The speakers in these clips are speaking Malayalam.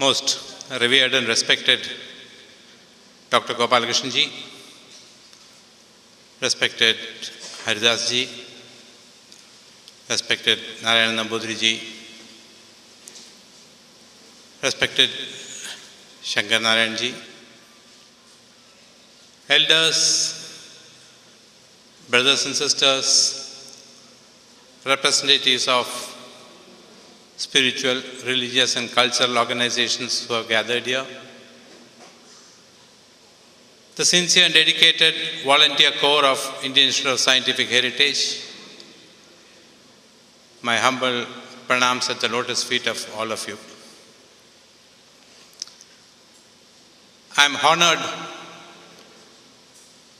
most revered and respected Dr. Gopalakrishnan ji, respected Haridas ji, respected Narayana Nambudri ji, respected Shankar Narayan ji, elders, brothers and sisters, representatives of spiritual, religious, and cultural organizations who have gathered here, the sincere and dedicated volunteer corps of Indian Institute of Scientific Heritage, my humble pranams at the lotus feet of all of you. I am honored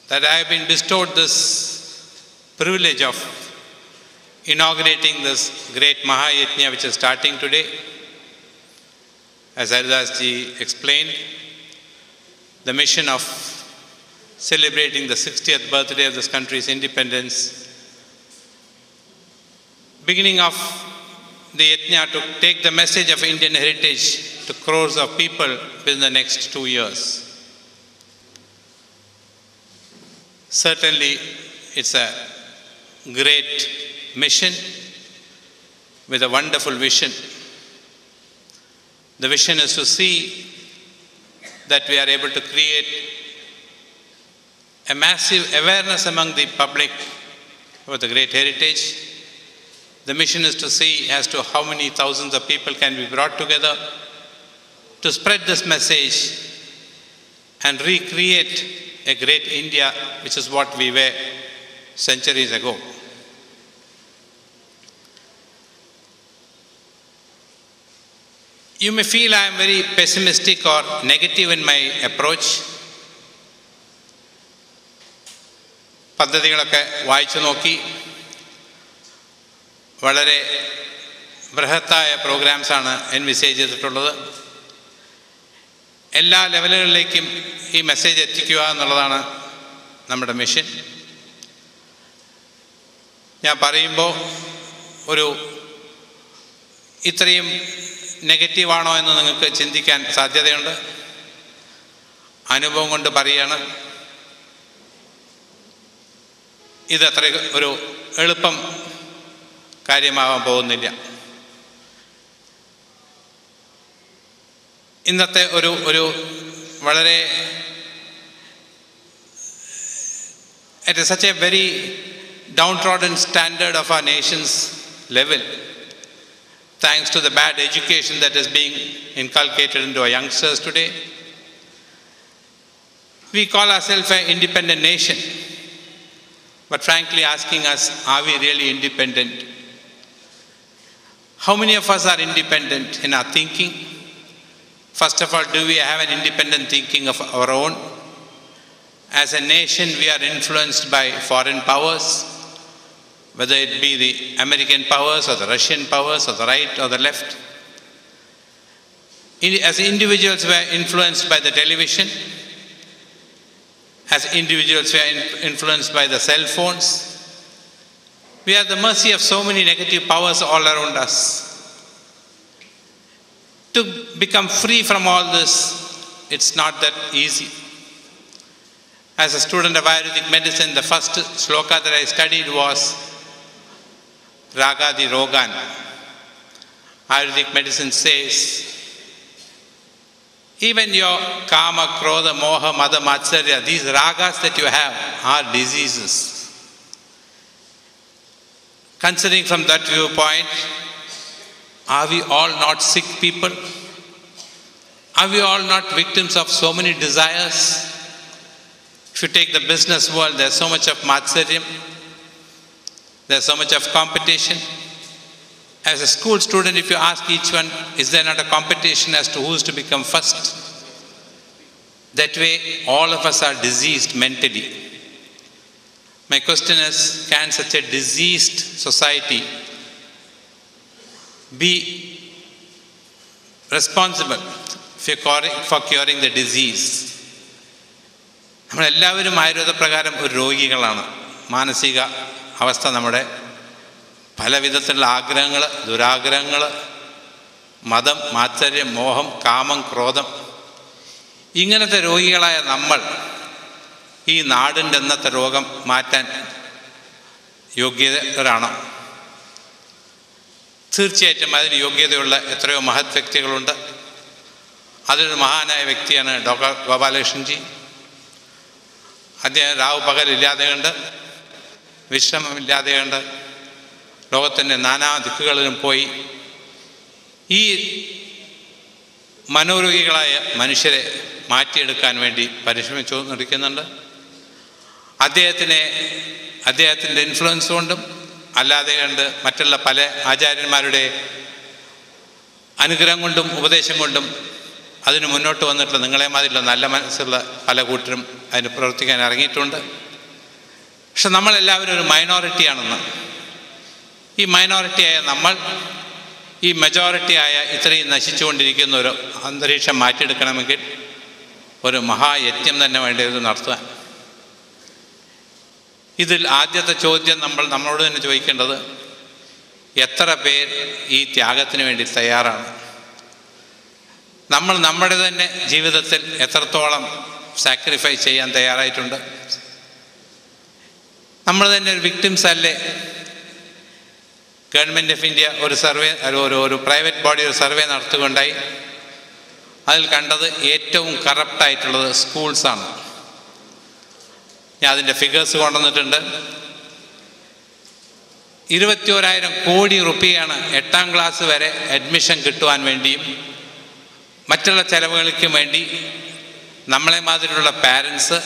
that I have been bestowed this privilege of inaugurating this great Mahayajna which is starting today. As Haridas ji explained, the mission of celebrating the 60th birthday of this country's independence, beginning of the yajna to take the message of Indian heritage to crores of people within the next two years. Certainly, it's a great mission with a wonderful vision. The vision is to see that we are able to create a massive awareness among the public about the great heritage. The mission is to see as to how many thousands of people can be brought together to spread this message and recreate a great India, which is what we were centuries ago. You may feel I am very pessimistic or negative in my approach. പദ്ധതികളൊക്കെ വായിച്ചു നോക്കി. വളരെ ബൃഹത്തായ പ്രോഗ്രാംസാണ് എൻവിസേജ് ചെയ്തിട്ടുള്ളത്. എല്ലാ ലെവലുകളിലേക്കും ഈ മെസ്സേജ് എത്തിക്കുക എന്നുള്ളതാണ് നമ്മുടെ മിഷൻ ഞാൻ പറയുമ്പോൾ ഒരു ഇത്രയും നെഗറ്റീവാണോ എന്ന് നിങ്ങൾക്ക് ചിന്തിക്കാൻ സാധ്യതയുണ്ട്? അനുഭവം കൊണ്ട് പറയാണ്. ഇതത്ര ഒരു എളുപ്പം കാര്യമാവാൻ പോകുന്നില്ല. ഇന്നത്തെ ഒരു ഒരു വളരെ it such a very downtrodden standard of ആ nations level, thanks to the bad education that is being inculcated into our youngsters today. We call ourselves an independent nation, but frankly asking us, are we really independent? How many of us are independent in our thinking? First of all, do we have an independent thinking of our own? As a nation, we are influenced by foreign powers, whether it be the American powers or the Russian powers or the right or the left. As individuals, we are influenced by the television. As individuals, we are influenced by the cell phones. We are at the mercy of so many negative powers all around us. To become free from all this, it's not that easy. As a student of Ayurvedic medicine, the first sloka that I studied was Ragadi Rogan. Ayurvedic medicine says, even your kama, krodha, moha, mada, matsarya, these ragas that you have are diseases. Considering from that viewpoint, are we all not sick people? Are we all not victims of so many desires? If you take the business world, there's so much of matsaryam, there's so much of competition. As a school student, if you ask each one, is there not a competition as to who's to become first? That way, all of us are diseased mentally. My question is can such a diseased society be responsible for curing, for curing the disease? നമ്മളെല്ലാവരും ആയുർവേദ പ്രകാരം ഒരു രോഗികളാണ് മാനസിക അവസ്ഥ നമ്മുടെ പല വിധത്തിലുള്ള ആഗ്രഹങ്ങൾ ദുരാഗ്രഹങ്ങൾ മതം മാത്സര്യം മോഹം കാമം ക്രോധം. ഇങ്ങനത്തെ രോഗികളായ നമ്മൾ ഈ നാടിന്റെ ഇന്നത്തെ രോഗം മാറ്റാൻ യോഗ്യതരാണോ തീർച്ചയായിട്ടും അതിന് യോഗ്യതയുള്ള എത്രയോ മഹത് വ്യക്തികളുണ്ട്. അതിലൊരു മഹാനായ വ്യക്തിയാണ് ഡോക്ടർ ഗോപാലകൃഷ്ണൻജി. അദ്ദേഹം രാവ് പകലില്ലാതെ കണ്ട് വിശ്രമമില്ലാതെ കണ്ട് ലോകത്തിന്റെ നാനാ ദിക്കുകളിലും പോയി ഈ മനോരോഗികളായ മനുഷ്യരെ മാറ്റിയെടുക്കാൻ വേണ്ടി പരിശ്രമിച്ചു നിൽക്കുന്നുണ്ട് അദ്ദേഹത്തിനെ അദ്ദേഹത്തിന്റെ ഇൻഫ്ലുവൻസ് കൊണ്ടും അല്ലാതെ കണ്ട് മറ്റുള്ള പല ആചാര്യന്മാരുടെ അനുഗ്രഹം കൊണ്ടും ഉപദേശം കൊണ്ടും അതിന് മുന്നോട്ട് വന്നിട്ടുള്ള നിങ്ങളെ മാതിരിയുള്ള നല്ല മനസ്സുള്ള പല കൂട്ടരും അതിന് പ്രവർത്തിക്കാൻ ഇറങ്ങിയിട്ടുണ്ട്. പക്ഷെ നമ്മളെല്ലാവരും ഒരു മൈനോറിറ്റിയാണെന്ന്. ഈ മൈനോറിറ്റിയായ നമ്മൾ ഈ മെജോറിറ്റിയായ ഇത്രയും നശിച്ചുകൊണ്ടിരിക്കുന്ന ഒരു അന്തരീക്ഷം മാറ്റിയെടുക്കണമെങ്കിൽ ഒരു മഹായജ്ഞം തന്നെ വേണ്ടത് നടത്തുക. ഇതിൽ ആദ്യത്തെ ചോദ്യം നമ്മൾ നമ്മളോട് തന്നെ ചോദിക്കേണ്ടത് എത്ര പേർ ഈ ത്യാഗത്തിന് വേണ്ടി തയ്യാറാണ്? നമ്മൾ നമ്മുടെ തന്നെ ജീവിതത്തിൽ എത്രത്തോളം സാക്രിഫൈസ് ചെയ്യാൻ തയ്യാറായിട്ടുണ്ട്? നമ്മൾ തന്നെ ഒരു വിക്ടിംസ് അല്ലേ? ഗവൺമെന്റ് ഓഫ് ഇന്ത്യ ഒരു സർവേ ഒരു ഒരു പ്രൈവറ്റ് ബോഡി ഒരു സർവേ നടത്തുകയുണ്ടായി അതിൽ കണ്ടത് ഏറ്റവും കറപ്റ്റായിട്ടുള്ളത് സ്കൂൾസാണ് ഞാൻ അതിന്റെ ഫിഗേഴ്സ് കൊണ്ടുവന്നിട്ടുണ്ട്. ഇരുപത്തിയോരായിരം കോടി റുപ്പിയാണ് എട്ടാം ക്ലാസ് വരെ അഡ്മിഷൻ കിട്ടുവാൻ വേണ്ടിയും മറ്റുള്ള ചെലവുകൾക്കും വേണ്ടി നമ്മളെ മാതിരിയുള്ള പാരൻസ്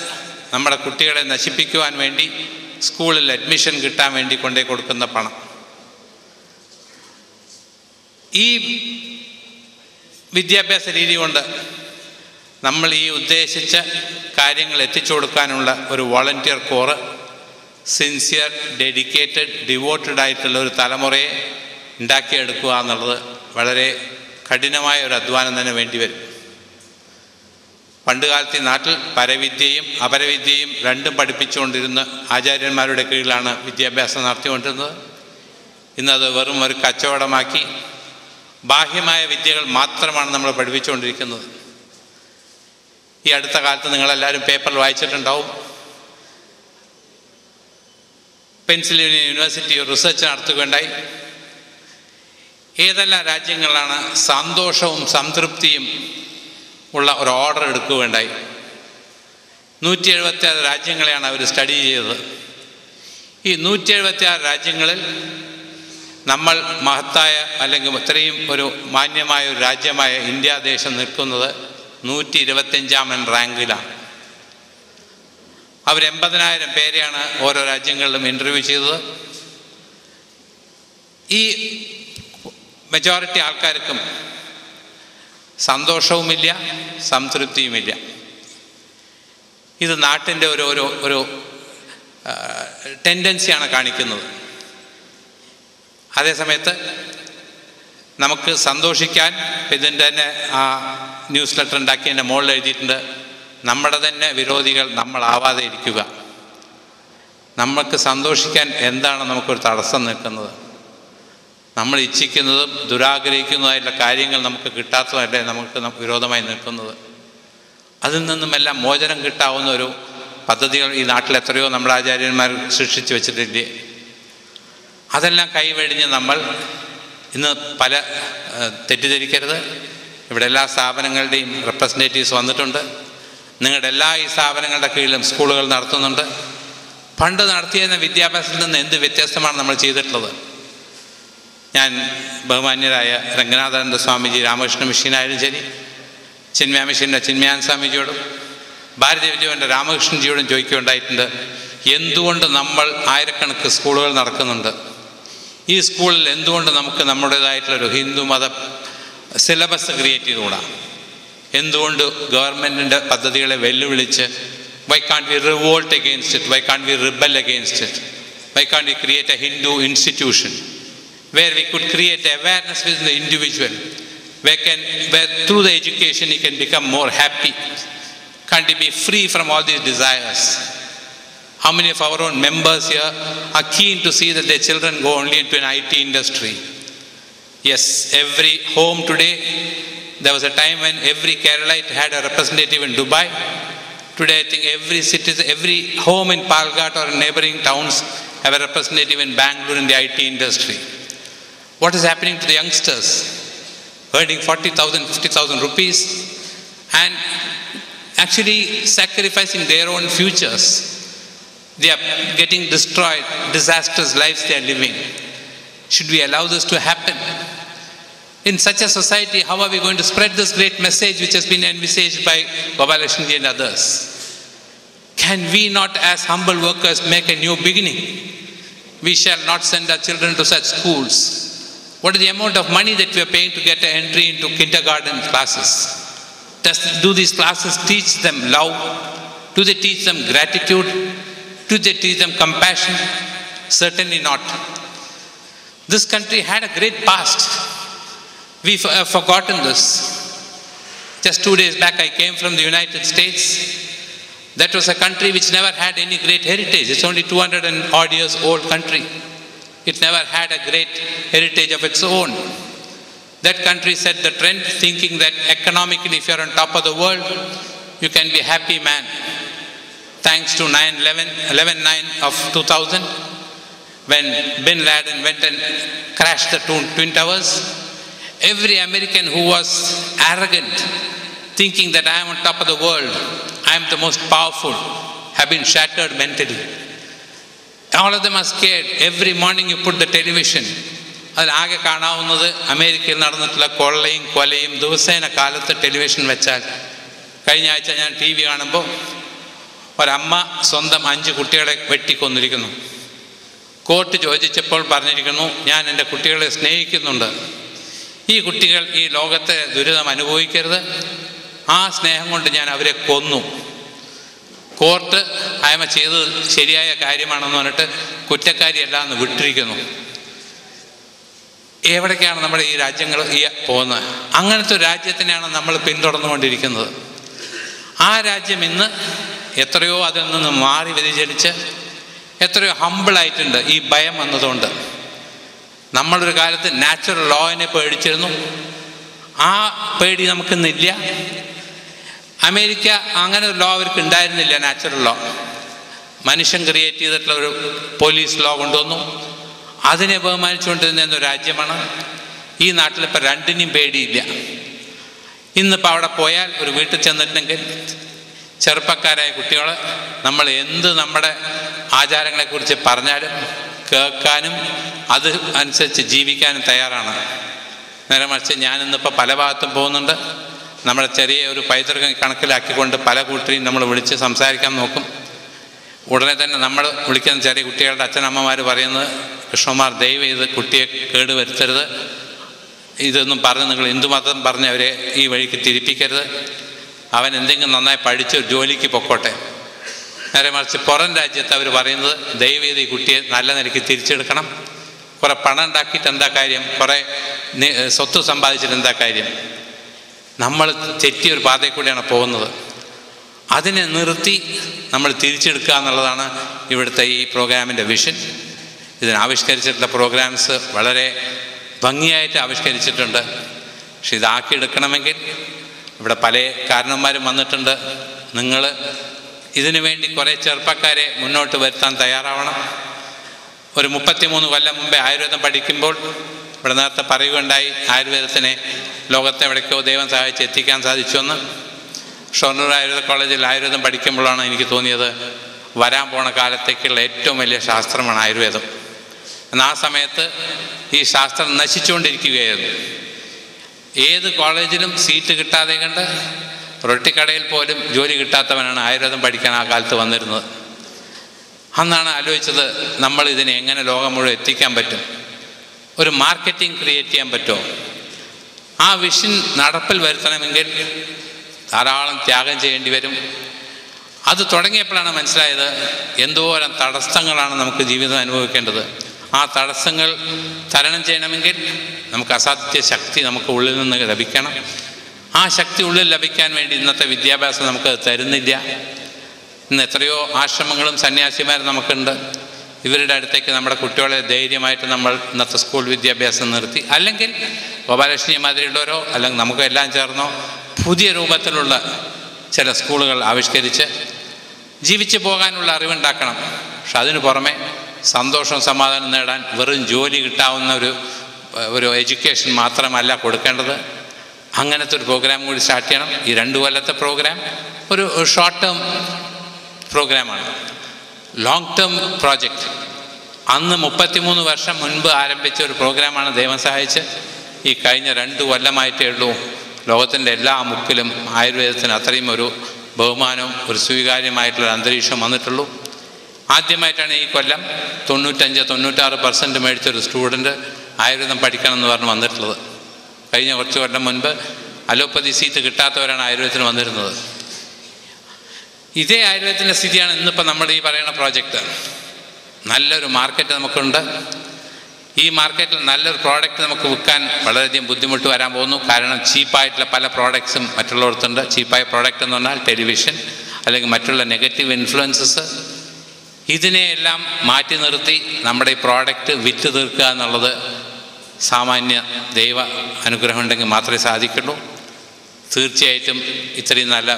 നമ്മുടെ കുട്ടികളെ നശിപ്പിക്കുവാൻ വേണ്ടി സ്കൂളിൽ അഡ്മിഷൻ കിട്ടാൻ വേണ്ടി കൊണ്ടേ കൊടുക്കുന്ന പണം. ഈ വിദ്യാഭ്യാസ രീതി കൊണ്ട് നമ്മൾ ഈ ഉദ്ദേശിച്ച കാര്യങ്ങൾ എത്തിച്ചു കൊടുക്കാനുള്ള ഒരു volunteer core sincere dedicated devoted ആയിട്ടുള്ള ഒരു തലമുറയെ ഉണ്ടാക്കിയെടുക്കുക എന്നുള്ളത് വളരെ കഠിനമായ ഒരു അധ്വാനം തന്നെ വേണ്ടിവരും പണ്ട് കാലത്ത് ഈ നാട്ടിൽ പരവിദ്യയും അപരവിദ്യയും രണ്ടും പഠിപ്പിച്ചുകൊണ്ടിരുന്ന ആചാര്യന്മാരുടെ കീഴിലാണ് വിദ്യാഭ്യാസം നടത്തിക്കൊണ്ടിരുന്നത്. ഇന്നത് വെറും ഒരു കച്ചവടമാക്കി ബാഹ്യമായ വിദ്യകൾ മാത്രമാണ് നമ്മൾ പഠിപ്പിച്ചുകൊണ്ടിരിക്കുന്നത്. ഈ അടുത്ത കാലത്ത് നിങ്ങളെല്ലാവരും പേപ്പറിൽ വായിച്ചിട്ടുണ്ടാവും. പെൻസിൽവേനിയ യൂണിവേഴ്സിറ്റി റിസർച്ച് നടത്തുകയുണ്ടായി. ഏതെല്ലാം രാജ്യങ്ങളാണ് സന്തോഷവും സംതൃപ്തിയും ഉള്ള ഒരു ഓർഡർ എടുക്കുകയുണ്ടായി. നൂറ്റി എഴുപത്തി ആറ് രാജ്യങ്ങളെയാണ് അവർ സ്റ്റഡി ചെയ്തത്. ഈ നൂറ്റി എഴുപത്തി ആറ് രാജ്യങ്ങളിൽ നമ്മൾ മഹത്തായ അല്ലെങ്കിൽ ഇത്രയും ഒരു മാന്യമായ ഒരു രാജ്യമായ ഇന്ത്യ ദേശം നിൽക്കുന്നത് നൂറ്റി ഇരുപത്തഞ്ചാമൻ റാങ്കിലാണ് അവരെൺപതിനായിരം പേരെയാണ് ഓരോ രാജ്യങ്ങളിലും ഇന്റർവ്യൂ ചെയ്തത്. ഈ മെജോറിറ്റി ആൾക്കാർക്കും സന്തോഷവുമില്ല സംതൃപ്തിയുമില്ല. ഇത് നാട്ടിന്റെ ഒരു ഒരു ഒരു ടെൻഡൻസിയാണ് കാണിക്കുന്നത്. അതേസമയത്ത് നമുക്ക് സന്തോഷിക്കാൻ ഇതിന്റെ തന്നെ ആ ന്യൂസ് ലെറ്റർ ഉണ്ടാക്കി എന്റെ മുകളിൽ എഴുതിയിട്ടുണ്ട് നമ്മുടെ തന്നെ വിരോധികൾ നമ്മളാവാതെ ഇരിക്കുക. നമ്മൾക്ക് സന്തോഷിക്കാൻ എന്താണ് നമുക്കൊരു തടസ്സം നിൽക്കുന്നത്. നമ്മൾ ഇച്ഛിക്കുന്നതും ദുരാഗ്രഹിക്കുന്നതായിട്ടുള്ള കാര്യങ്ങൾ നമുക്ക് കിട്ടാത്തതല്ലേ നമുക്ക് വിരോധമായി നിൽക്കുന്നത്? അതിൽ നിന്നുമെല്ലാം മോചനം കിട്ടാവുന്ന ഒരു പദ്ധതികൾ ഈ നാട്ടിൽ എത്രയോ നമ്മുടെ ആചാര്യന്മാർ സൃഷ്ടിച്ചു വെച്ചിട്ടില്ലേ അതെല്ലാം കൈവെടിഞ്ഞ് നമ്മൾ ഇന്ന് പല തെറ്റിദ്ധരിക്കരുത്. ഇവിടെ എല്ലാ സ്ഥാപനങ്ങളുടെയും റെപ്രസെന്റേറ്റീവ്സ് വന്നിട്ടുണ്ട്. നിങ്ങളുടെ എല്ലാ ഈ സ്ഥാപനങ്ങളുടെ കീഴിലും സ്കൂളുകൾ നടത്തുന്നുണ്ട്. പണ്ട് നടത്തിയിരുന്ന വിദ്യാഭ്യാസത്തിൽ നിന്ന് എന്ത് വ്യത്യസ്തമാണ് നമ്മൾ ചെയ്തിട്ടുള്ളത്? ഞാൻ ബഹുമാന്യരായ രംഗനാഥാനന്ദ സ്വാമിജി രാമകൃഷ്ണ മിഷീനായാലും ശരി ചിന്മയ മിഷീന്റെ ചിന്മയാൻ സ്വാമിജിയോടും ഭാരതീയ വിജയന്റെ രാമകൃഷ്ണൻജിയോടും ചോദിക്കുകയുണ്ടായിട്ടുണ്ട് എന്തുകൊണ്ട് നമ്മൾ ആയിരക്കണക്ക് സ്കൂളുകൾ നടക്കുന്നുണ്ട്? ഈ സ്കൂളിൽ എന്തുകൊണ്ട് നമുക്ക് നമ്മുടേതായിട്ടുള്ളൊരു ഹിന്ദു മത സിലബസ് ക്രിയേറ്റ് ചെയ്തുകൂടാ? എന്തുകൊണ്ട് ഗവൺമെന്റിന്റെ പദ്ധതികളെ വെല്ലുവിളിച്ച് why can we revolt against it why can we rebel against it why can we create a Hindu institution where we could create awareness within the individual, where, can, where through the education he can become more happy, can't he be free from all these desires? How many of our own members here are keen to see that their children go only into an IT industry? Yes, every home today, there was a time when every Keralite had a representative in Dubai. Today, I think every citizen, every home in Palghat or in neighboring towns have a representative in Bangalore in the IT industry. What is happening to the youngsters? Earning 40,000, 50,000 rupees and actually sacrificing their own futures. They are getting destroyed, disastrous lives they are living. Should we allow this to happen? In such a society, how are we going to spread this great message which has been envisaged by Gopalakrishnan and others? Can we not, as humble workers, make a new beginning? We shall not send our children to such schools. What is the amount of money that we are paying to get an entry into kindergarten classes? Does, do these classes teach them love? Do they teach them gratitude? Do they teach them compassion? Certainly not. This country had a great past. We have forgotten this. Just two days back, I came from the United States. That was a country which never had any great heritage. It's only 200 and odd years old country. It never had a great heritage of its own. That country set the trend, thinking that economically, if you're on top of the world, you can be a happy man. Thanks to 9 11, 11 9 of 2000, when Bin Laden went and crashed the twin towers, every American who was arrogant, thinking that I am on top of the world, I am the most powerful, have been shattered mentally. Of them are scared. Every morning you put the television. അതിലാകെ കാണാവുന്നത് അമേരിക്കയിൽ നടന്നിട്ടുള്ള കൊള്ളയും കൊലയും ദിവസേന കാലത്ത് ടെലിവിഷൻ വെച്ചാൽ. കഴിഞ്ഞ ആഴ്ച ഞാൻ ടി വി കാണുമ്പോൾ ഒരമ്മ സ്വന്തം അഞ്ച് കുട്ടികളെ വെട്ടിക്കൊന്നിരിക്കുന്നു. കോർട്ട് ചോദിച്ചപ്പോൾ പറഞ്ഞിരിക്കുന്നു ഞാൻ എന്റെ കുട്ടികളെ സ്നേഹിക്കുന്നുണ്ട്. ഈ കുട്ടികൾ ഈ ലോകത്തെ ദുരിതം അനുഭവിക്കരുത്. ആ സ്നേഹം കൊണ്ട് ഞാൻ അവരെ കൊന്നു. കോർട്ട് അയമ ചെയ്തത് ശരിയായ കാര്യമാണെന്ന് പറഞ്ഞിട്ട് കുറ്റക്കാരിയല്ല എന്ന് വിട്ടിരിക്കുന്നു. എവിടേക്കാണ് നമ്മുടെ ഈ രാജ്യങ്ങൾ ഈ പോകുന്നത്? അങ്ങനത്തെ ഒരു രാജ്യത്തിനെയാണ് നമ്മൾ പിന്തുടർന്നുകൊണ്ടിരിക്കുന്നത്. ആ രാജ്യം ഇന്ന് എത്രയോ അതിൽ നിന്ന് മാറി വ്യതിചലിച്ച് എത്രയോ ഹമ്പിളായിട്ടുണ്ട് ഈ ഭയം വന്നതുകൊണ്ട്. നമ്മളൊരു കാലത്ത് നാച്ചുറൽ ലോയിനെ പേടിച്ചിരുന്നു. ആ പേടി നമുക്കിന്നില്ല. അമേരിക്ക അങ്ങനെ ഒരു ലോ അവർക്ക് ഉണ്ടായിരുന്നില്ല നാച്ചുറൽ ലോ മനുഷ്യൻ ക്രിയേറ്റ് ചെയ്തിട്ടുള്ള ഒരു പോലീസ് ലോ കൊണ്ടുവന്നു. അതിനെ ബഹുമാനിച്ചുകൊണ്ടിരുന്ന ഒരു രാജ്യമാണ്. ഈ നാട്ടിലിപ്പോൾ രണ്ടിനും പേടിയില്ല. ഇന്നിപ്പോൾ അവിടെ പോയാൽ ഒരു വീട്ടിൽ ചെന്നിട്ടുണ്ടെങ്കിൽ ചെറുപ്പക്കാരായ കുട്ടികൾ നമ്മൾ എന്ത് നമ്മുടെ ആചാരങ്ങളെക്കുറിച്ച് പറഞ്ഞാലും കേൾക്കാനും അത് അനുസരിച്ച് ജീവിക്കാനും തയ്യാറാണ്. നേരെ മറിച്ച് ഞാനിന്നിപ്പോൾ പല ഭാഗത്തും പോകുന്നുണ്ട്. നമ്മുടെ ചെറിയ ഒരു പൈതൃകം കണക്കിലാക്കിക്കൊണ്ട് പല കൂട്ടരെയും നമ്മൾ വിളിച്ച് സംസാരിക്കാൻ നോക്കും. ഉടനെ തന്നെ നമ്മൾ വിളിക്കുന്ന ചെറിയ കുട്ടികളുടെ അച്ഛനമ്മമാർ പറയുന്നത് കൃഷ്ണകുമാർ ദയവ് ചെയ്ത് കുട്ടിയെ കേടുവരുത്തരുത് ഇതൊന്നും പറഞ്ഞ് നിങ്ങൾ ഹിന്ദു മതം പറഞ്ഞ് അവരെ ഈ വഴിക്ക് തിരിപ്പിക്കരുത്. അവൻ എന്തെങ്കിലും നന്നായി പഠിച്ച് ജോലിക്ക് പൊക്കോട്ടെ. നേരെ മറിച്ച് പുറം രാജ്യത്ത് അവർ പറയുന്നത് ദയവ് ചെയ്ത് ഈ കുട്ടിയെ നല്ല നിലയ്ക്ക് തിരിച്ചെടുക്കണം. കുറേ പണം ഉണ്ടാക്കിയിട്ട് എന്താ കാര്യം? കുറേ സ്വത്ത് സമ്പാദിച്ചിട്ട് എന്താ കാര്യം? നമ്മൾ തെറ്റിയ ഒരു പാതയിൽ കൂടിയാണ് പോകുന്നത്. അതിനെ നിർത്തി നമ്മൾ തിരിച്ചെടുക്കുക എന്നുള്ളതാണ് ഇവിടുത്തെ ഈ പ്രോഗ്രാമിന്റെ വിഷൻ. ഇതിന് ആവിഷ്കരിച്ചിട്ടുള്ള പ്രോഗ്രാംസ് വളരെ ഭംഗിയായിട്ട് ആവിഷ്കരിച്ചിട്ടുണ്ട്. പക്ഷെ ഇതാക്കിയെടുക്കണമെങ്കിൽ ഇവിടെ പല കാരണന്മാരും വന്നിട്ടുണ്ട്. നിങ്ങൾ ഇതിനു വേണ്ടി കുറേ ചെറുപ്പക്കാരെ മുന്നോട്ട് വരുത്താൻ തയ്യാറാവണം. ഒരു മുപ്പത്തിമൂന്ന് കൊല്ലം മുമ്പേ ആയുർവേദം പഠിക്കുമ്പോൾ ഇവിടെ നേരത്തെ പറയുകയുണ്ടായി. ആയുർവേദത്തിനെ ലോകത്തെ എവിടേക്കോ ദൈവം സഹായിച്ച് എത്തിക്കാൻ സാധിച്ചുവെന്ന്. ഷൊർണൂർ ആയുർവേദ കോളേജിൽ ആയുർവേദം പഠിക്കുമ്പോഴാണ് എനിക്ക് തോന്നിയത് വരാൻ പോണ കാലത്തേക്കുള്ള ഏറ്റവും വലിയ ശാസ്ത്രമാണ് ആയുർവേദം. എന്നാൽ ആ സമയത്ത് ഈ ശാസ്ത്രം നശിച്ചുകൊണ്ടിരിക്കുകയായിരുന്നു. ഏത് കോളേജിലും സീറ്റ് കിട്ടാതെ കണ്ട് റൊട്ടിക്കടയിൽ പോലും ജോലി കിട്ടാത്തവനാണ് ആയുർവേദം പഠിക്കാൻ ആ കാലത്ത് വന്നിരുന്നത്. അന്നാണ് ആലോചിച്ചത് നമ്മൾ ഇതിനെ എങ്ങനെ ലോകം മുഴുവൻ എത്തിക്കാൻ പറ്റും. ഒരു മാർക്കറ്റിംഗ് ക്രിയേറ്റ് ചെയ്യാൻ പറ്റുമോ? ആ വിഷൻ നടപ്പിൽ വരുത്തണമെങ്കിൽ ധാരാളം ത്യാഗം ചെയ്യേണ്ടി വരും. അത് തുടങ്ങിയപ്പോഴാണ് മനസ്സിലായത് എന്തോരം തടസ്സങ്ങളാണ് നമുക്ക് ജീവിതം അനുഭവിക്കേണ്ടത്. ആ തടസ്സങ്ങൾ തരണം ചെയ്യണമെങ്കിൽ നമുക്ക് അസാധ്യ ശക്തി നമുക്ക് ഉള്ളിൽ നിന്ന് ലഭിക്കണം. ആ ശക്തി ഉള്ളിൽ ലഭിക്കാൻ വേണ്ടി ഇന്നത്തെ വിദ്യാഭ്യാസം നമുക്ക് തരുന്നില്ല. ഇന്ന് എത്രയോ ആശ്രമങ്ങളും സന്യാസിമാരും നമുക്കുണ്ട്. ഇവരുടെ അടുത്തേക്ക് നമ്മുടെ കുട്ടികളെ ധൈര്യമായിട്ട് നമ്മൾ ഇന്നത്തെ സ്കൂൾ വിദ്യാഭ്യാസം നിർത്തി. അല്ലെങ്കിൽ ഗോപാലകൃഷ്ണി മാതിരിയുള്ളവരോ അല്ലെങ്കിൽ നമുക്ക് എല്ലാം ചേർന്നോ പുതിയ രൂപത്തിലുള്ള ചില സ്കൂളുകൾ ആവിഷ്കരിച്ച് ജീവിച്ചു പോകാനുള്ള അറിവുണ്ടാക്കണം. പക്ഷെ അതിനു പുറമെ സന്തോഷം സമാധാനം നേടാൻ വെറും ജോലി കിട്ടാവുന്ന ഒരു ഒരു എഡ്യൂക്കേഷൻ മാത്രമല്ല കൊടുക്കേണ്ടത്. അങ്ങനത്തെ ഒരു പ്രോഗ്രാം കൂടി സ്റ്റാർട്ട് ചെയ്യണം. ഈ രണ്ട് കൊല്ലത്തെ പ്രോഗ്രാം ഒരു ഷോർട്ട് ടേം പ്രോഗ്രാമാണ്. ലോങ് ടേം പ്രോജക്റ്റ് അന്ന് മുപ്പത്തിമൂന്ന് വർഷം മുൻപ് ആരംഭിച്ച ഒരു പ്രോഗ്രാമാണ് ദൈവം സഹായിച്ച് ഈ കഴിഞ്ഞ രണ്ട് കൊല്ലമായിട്ടേ ഉള്ളൂ. ലോകത്തിന്റെ എല്ലാ മുക്കിലും ആയുർവേദത്തിന് അത്രയും ഒരു ബഹുമാനവും ഒരു സ്വീകാര്യമായിട്ടുള്ള അന്തരീക്ഷം വന്നിട്ടുള്ളൂ. ആദ്യമായിട്ടാണ് ഈ കൊല്ലം തൊണ്ണൂറ്റഞ്ച് തൊണ്ണൂറ്റാറ് പെർസെന്റ് മേടിച്ചൊരു സ്റ്റുഡന്റ് ആയുർവേദം പഠിക്കണം എന്ന് പറഞ്ഞ് വന്നിട്ടുള്ളത്. കഴിഞ്ഞ കുറച്ച് കൊല്ലം മുൻപ് അലോപ്പതി സീറ്റ് കിട്ടാത്തവരാണ് ആയുർവേദത്തിന് വന്നിരുന്നത്. ഇതേ ആയുർവേദത്തിന്റെ സ്ഥിതിയാണ് ഇന്നിപ്പോൾ നമ്മുടെ ഈ പറയുന്ന പ്രോജക്റ്റ് നല്ലൊരു മാർക്കറ്റ് നമുക്കുണ്ട്. ഈ മാർക്കറ്റിൽ നല്ലൊരു പ്രോഡക്റ്റ് നമുക്ക് വിൽക്കാൻ വളരെയധികം ബുദ്ധിമുട്ട് വരാൻ പോകുന്നു. കാരണം ചീപ്പായിട്ടുള്ള പല പ്രോഡക്ട്സും മറ്റുള്ളവർക്കുണ്ട്. ചീപ്പായ പ്രോഡക്റ്റ് എന്ന് പറഞ്ഞാൽ ടെലിവിഷൻ അല്ലെങ്കിൽ മറ്റുള്ള നെഗറ്റീവ് ഇൻഫ്ലുവൻസസ് ഇതിനെയെല്ലാം മാറ്റി നിർത്തി നമ്മുടെ ഈ പ്രോഡക്റ്റ് വിറ്റ് തീർക്കുക എന്നുള്ളത് സാമാന്യ ദൈവ അനുഗ്രഹം ഉണ്ടെങ്കിൽ മാത്രമേ സാധിക്കുള്ളൂ. തീർച്ചയായിട്ടും ഇത്രയും നല്ല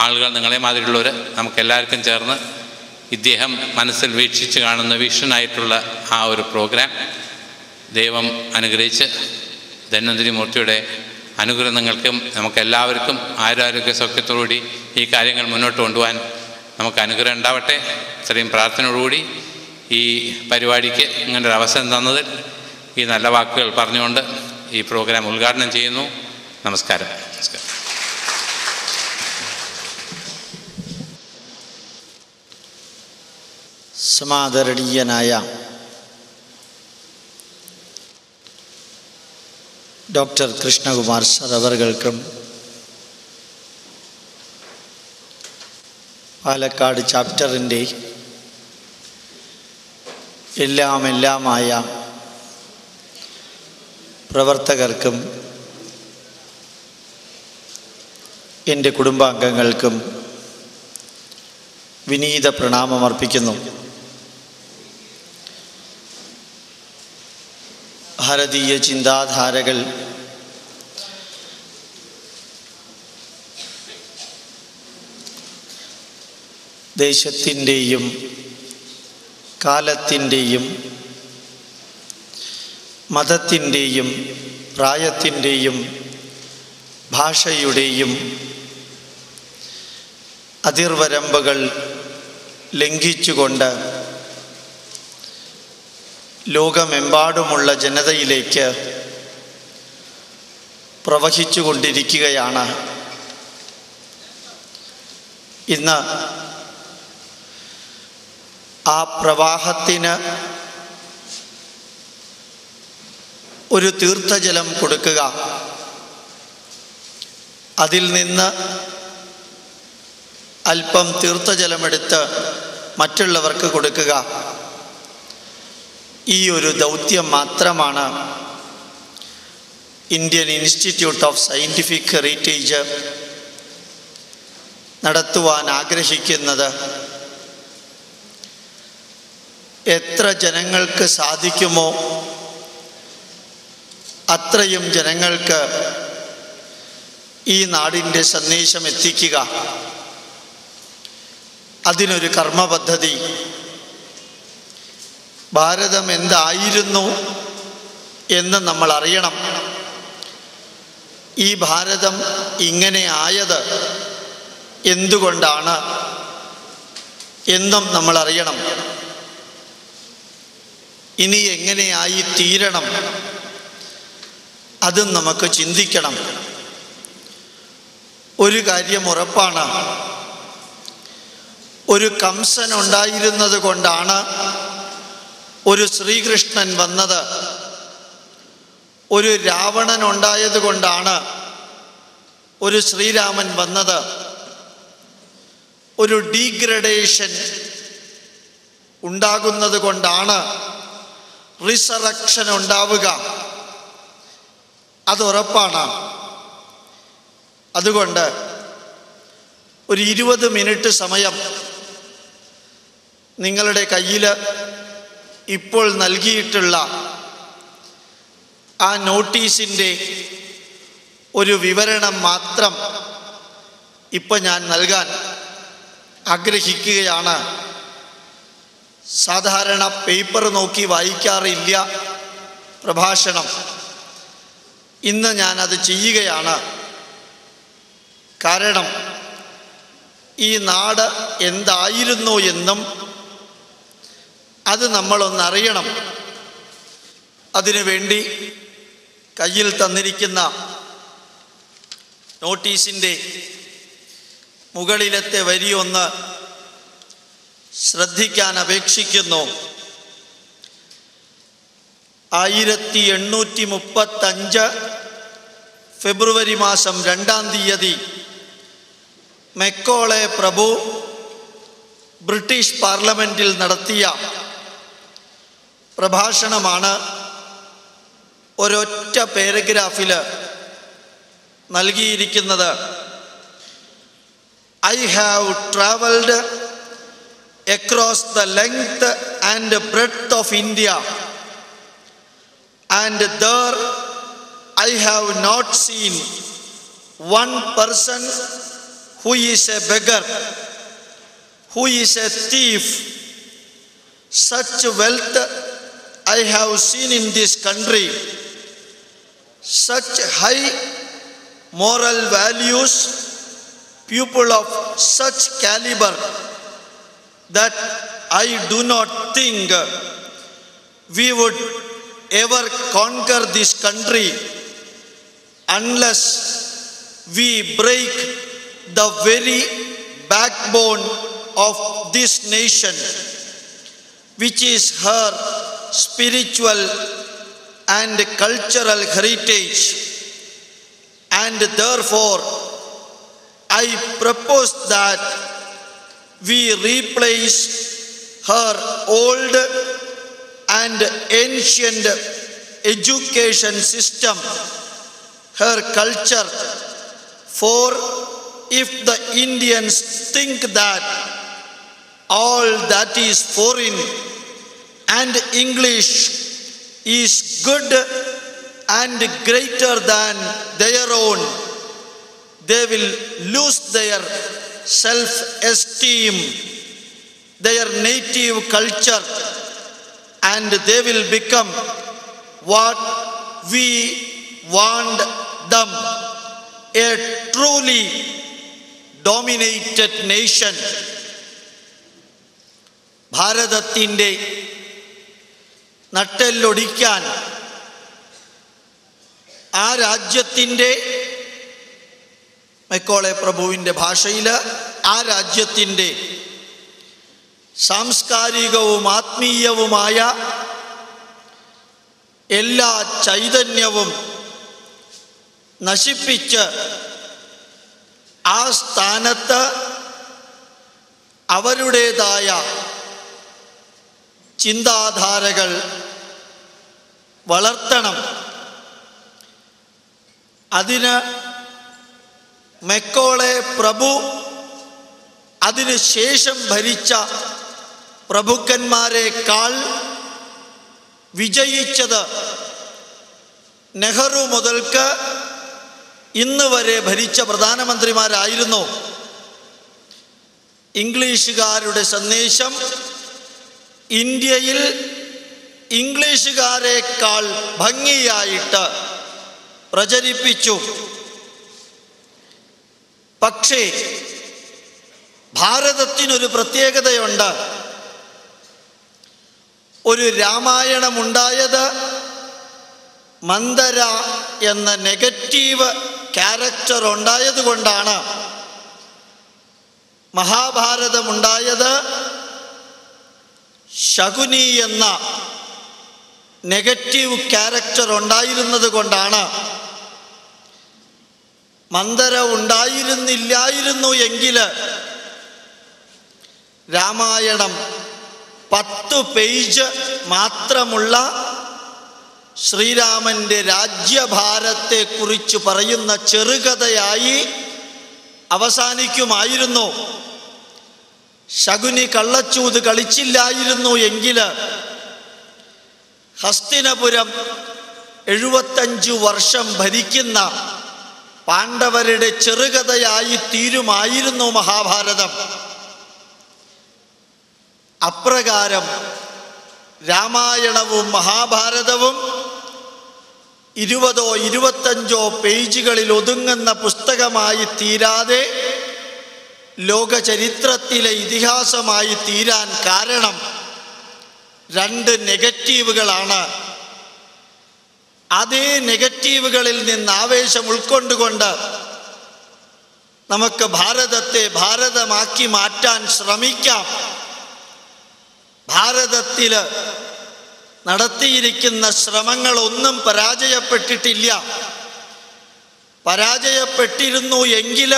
ആളുകൾ നിങ്ങളെ മാതിരിയുള്ളവർ നമുക്കെല്ലാവർക്കും ചേർന്ന് ഇദ്ദേഹം മനസ്സിൽ വീക്ഷിച്ച് കാണുന്ന വിഷനായിട്ടുള്ള ആ ഒരു പ്രോഗ്രാം. ദൈവം അനുഗ്രഹിച്ച് ധന്വന്തിരി മൂർത്തിയുടെ അനുഗ്രഹങ്ങൾക്കും നമുക്കെല്ലാവർക്കും ആരോഗ്യ സൗഖ്യത്തോടുകൂടി ഈ കാര്യങ്ങൾ മുന്നോട്ട് കൊണ്ടുപോകാൻ നമുക്ക് അനുഗ്രഹം ഉണ്ടാവട്ടെ. ഇത്രയും പ്രാർത്ഥനയോടുകൂടി ഈ പരിപാടിക്ക് ഇങ്ങനെ ഒരു അവസരം തന്നതിൽ ഈ നല്ല വാക്കുകൾ പറഞ്ഞുകൊണ്ട് ഈ പ്രോഗ്രാം ഉദ്ഘാടനം ചെയ്യുന്നു. നമസ്കാരം. നമസ്കാരം. സമാദരണീയനായ ഡോക്ടർ കൃഷ്ണകുമാർ സർ അവർകൾക്കും പാലക്കാട് ചാപ്റ്ററിന്റെ എല്ലാം എല്ലാമായ പ്രവർത്തകർക്കും എന്റെ കുടുംബാംഗങ്ങൾക്കും വിനീത പ്രണാമം അർപ്പിക്കുന്നു ഭാരതീയ ചിന്താധാരകൾ. ദേശത്തിന്റെയും കാലത്തിന്റെയും മതത്തിന്റെയും പ്രായത്തിന്റെയും ഭാഷയുടെയും അതിർവരമ്പുകൾ ലംഘിച്ചുകൊണ്ട് ലോകമെമ്പാടുമുള്ള ജനതയിലേക്ക് പ്രവഹിച്ചു കൊണ്ടിരിക്കുകയാണ് ഇന്ന് ആ പ്രവാഹത്തിന് ഒരു തീർത്ഥജലം കൊടുക്കുക. അതിൽ നിന്ന് അല്പം തീർത്ഥജലമെടുത്ത് മറ്റുള്ളവർക്ക് കൊടുക്കുക. ഈ ഒരു ദൗത്യം മാത്രമാണ് Indian institute of scientific heritage നടത്തുവാൻ ആഗ്രഹിക്കുന്നത്. എത്ര ജനങ്ങൾക്ക് സാധിക്കുമോ അത്രയും ജനങ്ങൾക്ക് ഈ നാടിന്റെ സന്ദേശം എത്തിക്കുക. അതിനൊരു കർമ്മപദ്ധതി ഭാരതം എന്തായിരുന്നു എന്ന് നമ്മൾ അറിയണം. ഈ ഭാരതം ഇങ്ങനെ ആയത് എന്തുകൊണ്ടാണ് എന്നും നമ്മൾ അറിയണം. ഇനി എങ്ങനെയായി തീരണം? അതും നമുക്ക് ചിന്തിക്കണം. ഒരു കാര്യം ഉറപ്പാണ്. ഒരു കംസൻ ഉണ്ടായിരുന്നത് കൊണ്ടാണ് ഒരു ശ്രീകൃഷ്ണൻ വന്നത് ഒരു രാവണൻ ഉണ്ടായത് കൊണ്ടാണ് ഒരു ശ്രീരാമൻ വന്നത്. ഒരു ഡീഗ്രഡേഷൻ ഉണ്ടാകുന്നത് കൊണ്ടാണ് റിസറക്ഷൻ ഉണ്ടാവുക. അതുറപ്പാണ് അതുകൊണ്ട് ഒരു ഇരുപത് മിനിറ്റ് സമയം നിങ്ങളുടെ കയ്യിൽ ഇപ്പോൾ നൽകിയിട്ടുള്ള ആ നോട്ടീസിന്റെ ഒരു വിവരണം മാത്രം ഇപ്പം ഞാൻ നൽകാൻ ആഗ്രഹിക്കുകയാണ്. സാധാരണ പേപ്പർ നോക്കി വായിക്കാറില്ല പ്രഭാഷണം. ഇന്ന് ഞാനത് ചെയ്യുകയാണ്. കാരണം ഈ നാട് എന്തായിരുന്നു എന്നും അത് നമ്മളൊന്നറിയണം. അതിനുവേണ്ടി കയ്യിൽ തന്നിരിക്കുന്ന നോട്ടീസിന്റെ മുകളിലത്തെ വരി ഒന്ന് ശ്രദ്ധിക്കാൻ അപേക്ഷിക്കുന്നു. ആയിരത്തി എണ്ണൂറ്റി മുപ്പത്തഞ്ച് ഫെബ്രുവരി മാസം രണ്ടാം തീയതി മെക്കോളെ പ്രഭു ബ്രിട്ടീഷ് പാർലമെന്റിൽ നടത്തിയ പ്രഭാഷണമാണ് ഒരൊറ്റ പാരഗ്രാഫിൽ നൽകിയിരിക്കുന്നത്. I have travelled across the length and breadth of India and there I have not seen one person who is a beggar who is a thief such wealth I have seen in this country, such high moral values, people of such caliber that I do not think we would ever conquer this country unless we break the very backbone of this nation, which is her spiritual and cultural heritage. And therefore, I propose that we replace her old and ancient education system, her culture, for if the Indians think that all that is foreign and English is good and greater than their own, they will lose their self esteem, their native culture, and they will become what we want them a truly dominated nation. ഭാരതത്തിൻ്റെ നട്ടെല്ലൊടിക്കാൻ ആ രാജ്യത്തിന്റെ മെക്കോളെ പ്രഭുവിന്റെ ഭാഷയിൽ ആ രാജ്യത്തിന്റെ സാംസ്കാരികവും ആത്മീയവുമായ എല്ലാ ചൈതന്യവും നശിപ്പിച്ച് ആ സ്ഥാനത്ത് അവരുടേതായ ചിന്താധാരകൾ വളർത്തണം. അതിന് മെക്കോളെ പ്രഭു അതിനുശേഷം ഭരിച്ച പ്രഭുക്കന്മാരെക്കാൾ വിജയിച്ചത് നെഹ്റു മുതൽക്ക് ഇന്ന് വരെ ഭരിച്ച പ്രധാനമന്ത്രിമാരായിരുന്നു. ഇംഗ്ലീഷുകാരുടെ സന്ദേശം ഇന്ത്യയിൽ ഇംഗ്ലീഷുകാരെക്കാൾ ഭംഗിയായിട്ട് പ്രചരിപ്പിച്ചു. പക്ഷേ ഭാരതത്തിനൊരു പ്രത്യേകതയുണ്ട്. ഒരു രാമായണമുണ്ടായത് മന്ദര എന്ന നെഗറ്റീവ് ക്യാരക്ടർ ഉണ്ടായതുകൊണ്ടാണ് മഹാഭാരതമുണ്ടായത് ശകുനി എന്ന നെഗറ്റീവ് ക്യാരക്ടർ ഉണ്ടായിരുന്നത് കൊണ്ടാണ്. മന്ദര ഉണ്ടായിരുന്നില്ലായിരുന്നു എങ്കിൽ രാമായണം പത്ത് പേജ് മാത്രമുള്ള ശ്രീരാമന്റെ രാജ്യഭാരത്തെക്കുറിച്ച് പറയുന്ന ചെറുകഥയായി അവസാനിക്കുമായിരുന്നു. ശകുനി കള്ളച്ചൂത് കളിച്ചില്ലായിരുന്നു എങ്കിൽ ഹസ്തിനപുരം എഴുപത്തഞ്ചു വർഷം ഭരിക്കുന്ന പാണ്ഡവരുടെ ചെറുകഥയായി തീരുമായിരുന്നു മഹാഭാരതം. അപ്രകാരം രാമായണവും മഹാഭാരതവും ഇരുപതോ ഇരുപത്തഞ്ചോ പേജുകളിൽ ഒതുങ്ങുന്ന പുസ്തകമായി തീരാതെ ലോകചരിത്രത്തിലെ ഇതിഹാസമായി തീരാൻ കാരണം രണ്ട് നെഗറ്റീവുകളാണ്. അതേ നെഗറ്റീവുകളിൽ നിന്ന് ആവേശം ഉൾക്കൊണ്ടുകൊണ്ട് നമുക്ക് ഭാരതത്തെ ഭാരതമാക്കി മാറ്റാൻ ശ്രമിക്കാം. ഭാരതത്തിൽ നടത്തിയിരിക്കുന്ന ശ്രമങ്ങളൊന്നും പരാജയപ്പെട്ടിട്ടില്ല. പരാജയപ്പെട്ടിരുന്നു എങ്കിൽ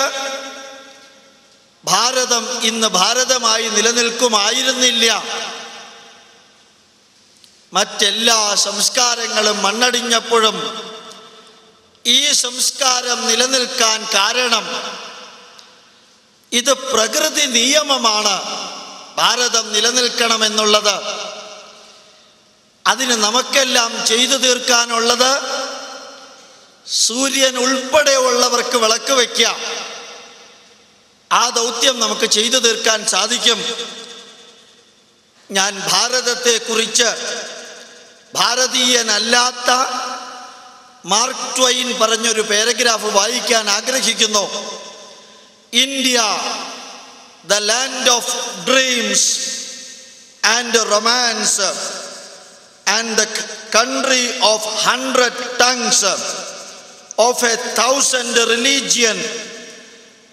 ഭാരതം ഇന്ന് ഭാരതമായി നിലനിൽക്കുമായിരുന്നില്ല. മറ്റെല്ലാ സംസ്കാരങ്ങളും മണ്ണടിഞ്ഞപ്പോഴും ഈ സംസ്കാരം നിലനിൽക്കാൻ കാരണം ഇത് പ്രകൃതി നിയമമാണ്. ഭാരതം നിലനിൽക്കണമെന്നുള്ളത്. അതിന് നമുക്കെല്ലാം ചെയ്തു തീർക്കാനുള്ളത് സൂര്യൻ ഉൾപ്പെടെയുള്ളവർക്ക് വിളക്ക് വയ്ക്കാം ആ ദൗത്യം നമുക്ക് ചെയ്തു തീർക്കാൻ സാധിക്കും. ഞാൻ ഭാരതത്തെക്കുറിച്ച് ഭാരതീയനല്ലാത്ത മാർക്ക് ട്വൈൻ പറഞ്ഞൊരു പാരഗ്രാഫ് വായിക്കാൻ ആഗ്രഹിക്കുന്നു. India the land of dreams and romance and the country of hundred tongues of a thousand religion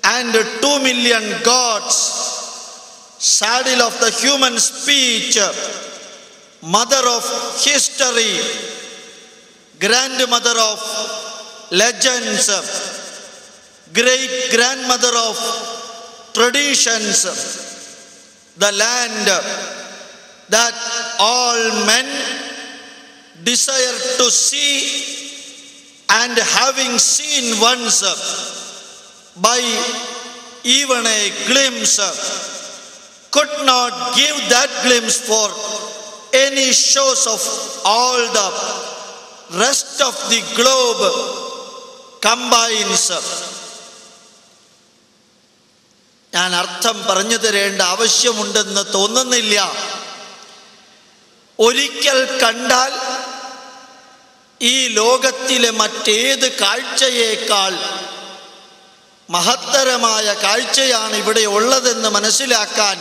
and two million gods saddle of the human speech, mother of history, grandmother of legends, great grandmother of traditions, the land that all men desire to see and having seen once by even a glimpse could not give that glimpse for any shows of all the rest of the globe combines. ഞാൻ അർത്ഥം പറഞ്ഞു തരേണ്ട ആവശ്യമുണ്ടെന്ന് തോന്നുന്നില്ല ഒരിക്കൽ കണ്ടാൽ ഈ ലോകത്തിലെ മറ്റേത് കാഴ്ചയേക്കാൾ മഹത്തരമായ കാഴ്ചയാണ് ഇവിടെ ഉള്ളതെന്ന് മനസ്സിലാക്കാൻ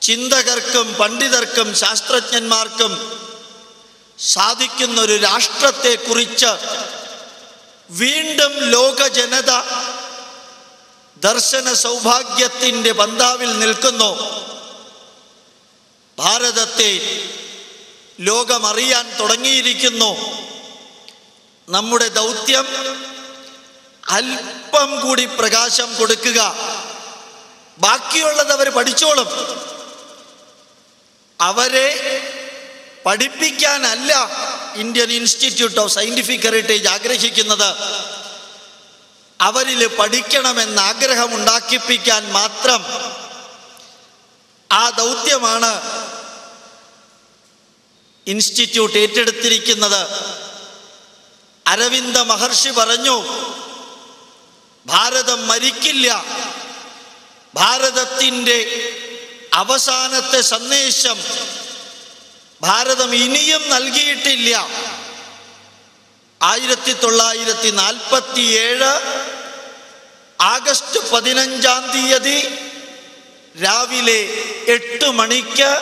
ചിന്തകർക്കും പണ്ഡിതർക്കും ശാസ്ത്രജ്ഞന്മാർക്കും സാധിക്കുന്ന ഒരു രാഷ്ട്രത്തെക്കുറിച്ച് വീണ്ടും ലോക ജനത ദർശന സൗഭാഗ്യത്തിന്റെ പന്താവിൽ നിൽക്കുന്നു. ഭാരതത്തെ ലോകമറിയാൻ തുടങ്ങിയിരിക്കുന്നു. നമ്മുടെ ദൗത്യം അല്പം കൂടി പ്രകാശം കൊടുക്കുക. ബാക്കിയുള്ളത് അവർ പഠിച്ചോളും. അവരെ പഠിപ്പിക്കാനല്ല Indian institute of scientific heritage ആഗ്രഹിക്കുന്നത്. അവരിൽ പഠിക്കണമെന്ന് ആഗ്രഹം ഉണ്ടാക്കിപ്പിക്കാൻ മാത്രം ആ ദൗത്യമാണ് ഇൻസ്റ്റിറ്റ്യൂട്ട് ഏറ്റെടുത്തിരിക്കുന്നത്. അരവിന്ദ മഹർഷി പറഞ്ഞു ഭാരതം മരിക്കില്ല. ഭാരതത്തിന്റെ അവസാനത്തെ സന്ദേശം ഭാരതം ഇനിയും നൽകിയിട്ടില്ല. ആയിരത്തി തൊള്ളായിരത്തി നാൽപ്പത്തി ഏഴ് ആഗസ്റ്റ് പതിനഞ്ചാം തീയതി രാവിലെ എട്ട് മണിക്ക്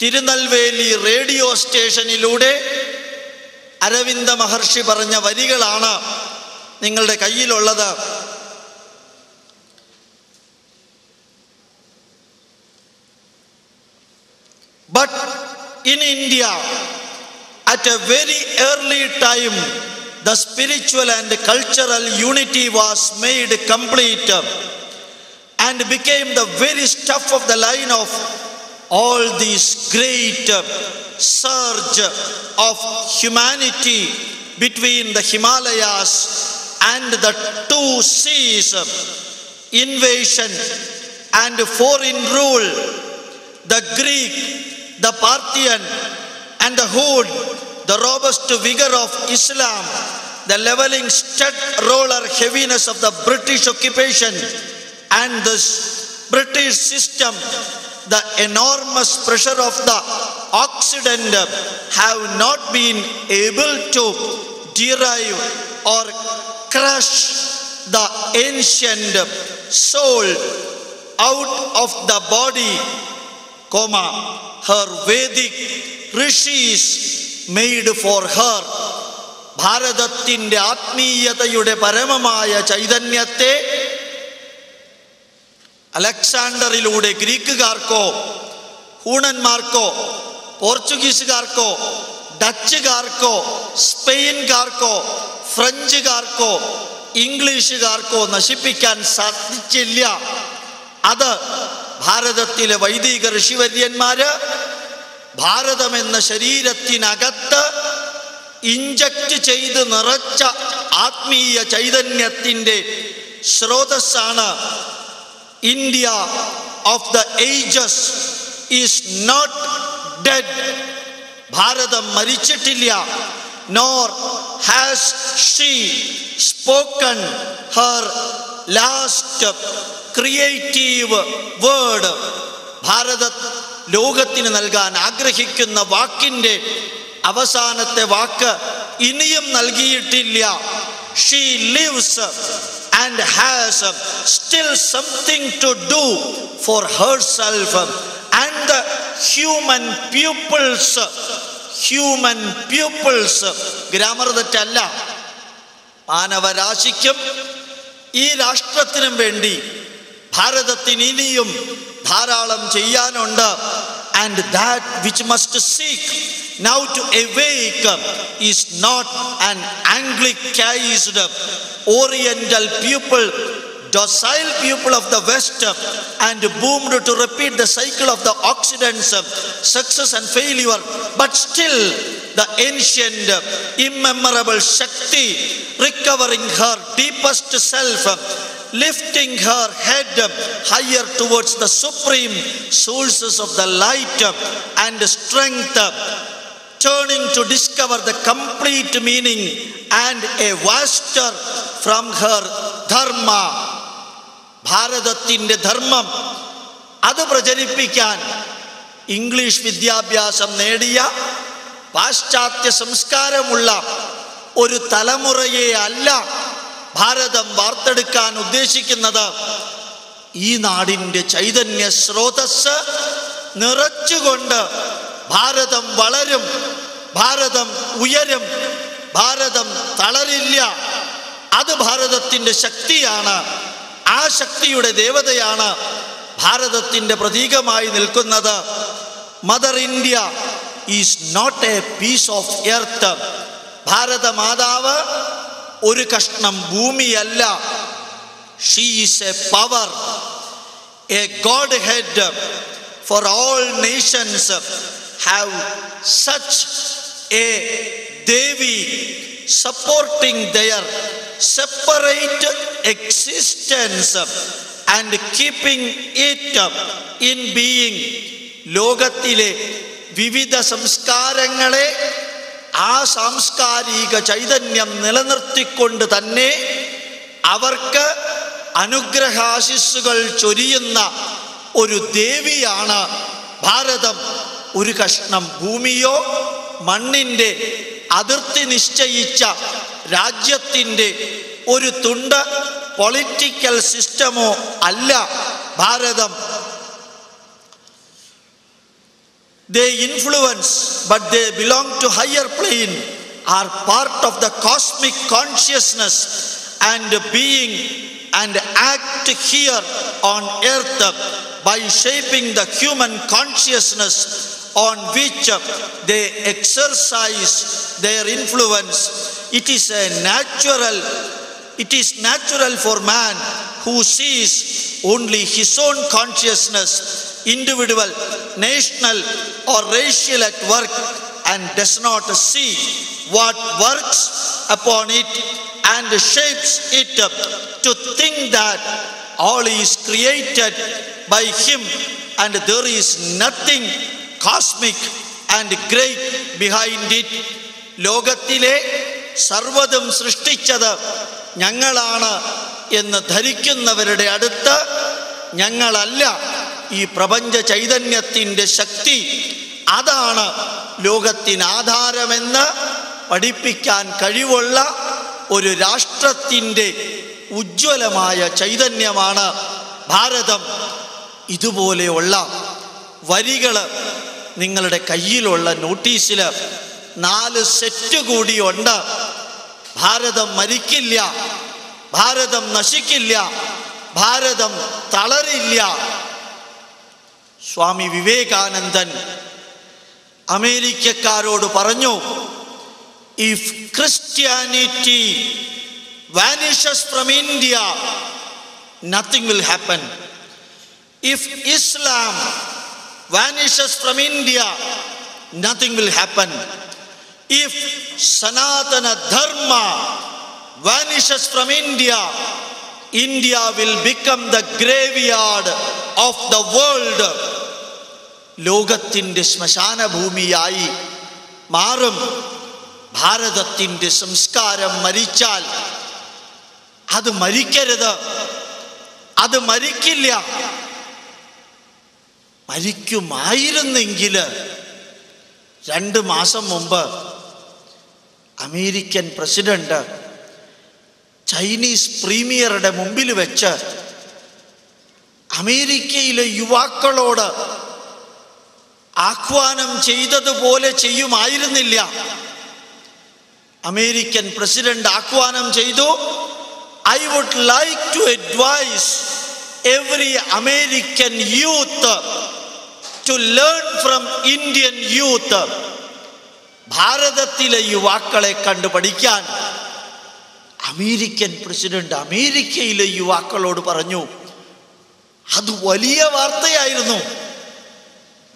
തിരുനെൽവേലി റേഡിയോ സ്റ്റേഷനിലൂടെ അരവിന്ദ മഹർഷി പറഞ്ഞ വരികളാണ് നിങ്ങളുടെ കയ്യിലുള്ളത്. But in India, at a very early time, the spiritual and cultural unity was made complete and became the very stuff of the line of all these great surge of humanity between the Himalayas and the two seas, invasion and foreign rule, the Greek, the Parthian, and the Hood, the robust vigor of Islam, the leveling stud roller heaviness of the British occupation, and the British system, the enormous pressure of the Occident have not been able to derive or crush the ancient soul out of the body, comma, her Vedic rishis made for her. ഭാരതത്തിന്റെ ആത്മീയതയുടെ പരമമായ ചൈതന്യത്തെ അലക്സാണ്ടറിലൂടെ ഗ്രീക്കുകാർക്കോ ഹൂണന്മാർക്കോ പോർച്ചുഗീസുകാർക്കോ ഡച്ചുകാർക്കോ സ്പെയിൻകാർക്കോ ഫ്രഞ്ചുകാർക്കോ ഇംഗ്ലീഷുകാർക്കോ നശിപ്പിക്കാൻ സാധിച്ചില്ല അത് ഭാരതത്തിലെ വൈദിക ഋഷിവര്യന്മാര് എന്ന ശരീരത്തിനകത്ത് ഇഞ്ചക്ട് ചെയ്ത് നിറച്ച ആത്മീയ ചൈതന്യത്തിന്റെ സ്രോതസ്സാണ് India of the ages is not dead Bharatam മരിച്ചിട്ടില്ല. Nor has she spoken her last creative word Bharata ലോകത്തിന് നൽകാൻ ആഗ്രഹിക്കുന്ന വാക്കിന്റെ അവസാനത്തെ വാക്ക് ഇനിയും നൽകിയിട്ടില്ല. She lives and has still something to do for herself and the human human pupils. Grammar തെറ്റല്ല. മാനവരാശിക്കും ഈ രാഷ്ട്രത്തിനും വേണ്ടി ഭാരതത്തിന് ഇനിയും ധാരാളം ചെയ്യാനുണ്ട് and that which must seek now to awake is not an anglicized oriental pupil docile pupil of the west and boomed to repeat the cycle of the occident's success and failure but still the ancient immemorable shakti recovering her deepest self lifting her head higher towards the supreme sources of the light and strength turning to discover the complete meaning and a vaster from her dharma ഭാരതത്തിന്റെ ധർമ്മം അത് പ്രചരിപ്പിക്കാൻ ഇംഗ്ലീഷ് വിദ്യാഭ്യാസം നേടിയ പാശ്ചാത്യ സംസ്കാരമുള്ള ഒരു തലമുറയെ അല്ല ഭാരതം വാർത്തെടുക്കാൻ ഉദ്ദേശിക്കുന്നത് ഈ നാടിന്റെ ചൈതന്യ സ്രോതസ് നിറച്ചുകൊണ്ട് ഭാരതം വളരും ഭാരതം ഉയരും ഭാരതം തളരില്ല. അത് ഭാരതത്തിന്റെ ശക്തിയാണ്. ആ ശക്തിയുടെ ദേവതയാണ് ഭാരതത്തിന്റെ പ്രതീകമായി നിൽക്കുന്നത്. Mother India is not a piece of earth Bharata മാതാവ് ഒരു കഷ്ണം ഭൂമിയല്ല. She is a power a godhead for all nations have such a devi supporting their separate existence and keeping it in being ലോകത്തിലെ വിവിധ സംസ്കാരങ്ങളെ ആ സാംസ്കാരിക ചൈതന്യം നിലനിർത്തിക്കൊണ്ട് തന്നെ അവർക്ക് അനുഗ്രഹാശിസ്സുകൾ ചൊരിയുന്ന ഒരു ദേവിയാണ് ഭാരതം. ഒരു കഷ്ണം ഭൂമിയോ മണ്ണിന്റെ അതിർത്തി നിശ്ചയിച്ച രാജ്യത്തിന്റെ ഒരു തുണ്ട് പൊളിറ്റിക്കൽ സിസ്റ്റമോ അല്ല ഭാരതം. They influence but they belong to higher plane are part of the cosmic consciousness and being and act here on earth by shaping the human consciousness on which they exercise their influence. It is a natural it is natural for man who sees only his own consciousness individual national or racial at work and does not see what works upon it and shapes it to think that all is created by Him, and there is nothing cosmic and great behind it. ലോകത്തിലെ സർവതും സൃഷ്ടിച്ചത് ഞങ്ങളാണ് എന്ന് ധരിക്കുന്നവരുടെ അടുത്ത് ഞങ്ങളല്ല ഈ പ്രപഞ്ച ചൈതന്യത്തിന്റെ ശക്തി അതാണ് ലോകത്തിന് ആധാരമെന്ന് പഠിപ്പിക്കാൻ കഴിവുള്ള ഒരു രാഷ്ട്രത്തിന്റെ ഉജ്ജ്വലമായ ചൈതന്യമാണ് ഭാരതം. ഇതുപോലെയുള്ള വരികൾ നിങ്ങളുടെ കയ്യിലുള്ള നോട്ടീസിൽ നാല് സെറ്റ് കൂടിയുണ്ട്. ഭാരതം മരിക്കില്ല ഭാരതം നശിക്കില്ല ഭാരതം തളരില്ല. സ്വാമി വിവേകാനന്ദൻ അമേരിക്കക്കാരോട് പറഞ്ഞു if Christianity vanishes from India nothing will happen if Islam vanishes from India nothing will happen if Sanatana Dharma vanishes from India India will become the graveyard of the world ലോകത്തിന്റെ ശ്മശാന ഭൂമിയായി മാറും. ഭാരതത്തിന്റെ സംസ്കാരം മരിച്ചാൽ അത് മരിക്കരുത്. അത് മരിക്കില്ല. മരിക്കുമായിരുന്നെങ്കിൽ രണ്ട് മാസം മുമ്പ് അമേരിക്കൻ പ്രസിഡന്റ് ചൈനീസ് പ്രീമിയറുടെ മുമ്പിൽ വെച്ച് അമേരിക്കയിലെ യുവാക്കളോട് ആഹ്വാനം ചെയ്തതുപോലെ ചെയ്യുമായിരുന്നില്ല. അമേരിക്കൻ പ്രസിഡന്റ് ആഹ്വാനം ചെയ്തു I would like to advise every American youth to learn from Indian youth. ഭാരതത്തിലെ യുവാക്കളെ കണ്ടു പഠിക്കാൻ അമേരിക്കൻ പ്രസിഡന്റ് അമേരിക്കയിലെ യുവാക്കളോട് പറഞ്ഞു അത് വലിയ വാർത്തയായിരുന്നു.